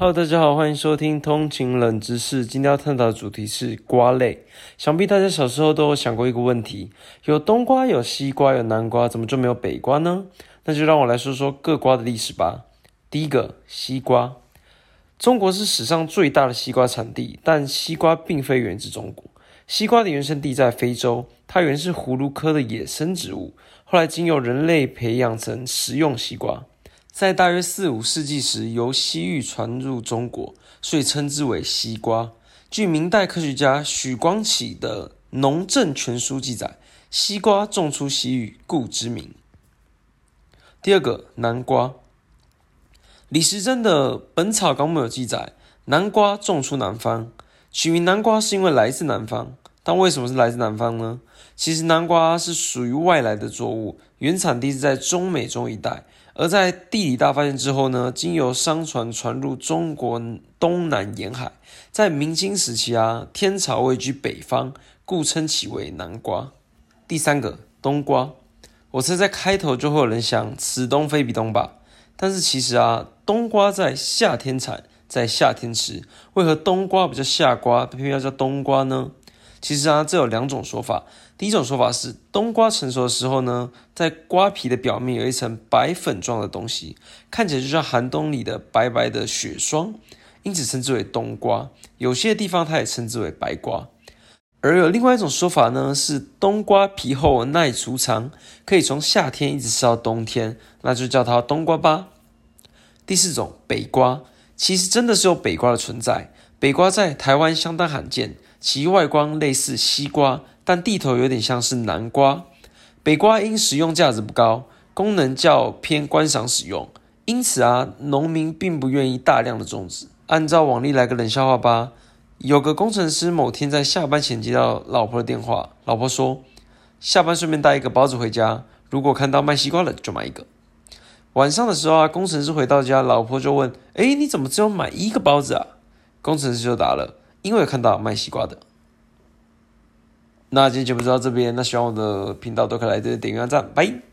Hello，大家好，欢迎收听《通勤冷知识》。今天要探讨的主题是瓜类。想必大家小时候都有想过一个问题：有冬瓜、有西瓜、有南瓜，怎么就没有北瓜呢？那就让我来说说各瓜的历史吧。第一个，西瓜。中国是史上最大的西瓜产地，但西瓜并非源自中国。西瓜的原生地在非洲，它原是葫芦科的野生植物，后来经由人类培养成食用西瓜。在大约四五世纪时，由西域传入中国，所以称之为西瓜。据明代科学家许光启的《农政全书》记载，西瓜种出西域，故之名。第二个，南瓜。李时珍的《本草纲目》有记载，南瓜种出南方，取名南瓜是因为来自南方。那为什么是来自南方呢？其实南瓜是属于外来的作物，原产地是在中美洲一带。而在地理大发现之后呢，经由商船传入中国东南沿海，在明清时期啊，天朝位居北方，故称其为南瓜。第三个冬瓜，我猜在开头就会有人想此冬非彼冬吧？但是其实啊，冬瓜在夏天产，在夏天吃，为何冬瓜比较夏瓜，偏偏要叫冬瓜呢？其实啊，这有两种说法。第一种说法是，冬瓜成熟的时候呢，在瓜皮的表面有一层白粉状的东西，看起来就像寒冬里的白白的雪霜，因此称之为冬瓜。有些地方它也称之为白瓜。而有另外一种说法呢，是冬瓜皮厚耐储藏，可以从夏天一直吃到冬天，那就叫它冬瓜吧。第四种北瓜，其实真的是有北瓜的存在。北瓜在台湾相当罕见。其外观类似西瓜，但地头有点像是南瓜。北瓜因食用价值不高，功能较偏观赏使用，因此啊，农民并不愿意大量的种植。按照往例来个冷笑话吧，有个工程师某天在下班前接到老婆的电话，老婆说下班顺便带一个包子回家，如果看到卖西瓜的就买一个。晚上的时候啊，工程师回到家，老婆就问：哎，你怎么只有买一个包子啊？工程师就答了。因为看到卖西瓜的，那今天节目就到这边。那喜欢我的频道都可以来这里点个赞，拜。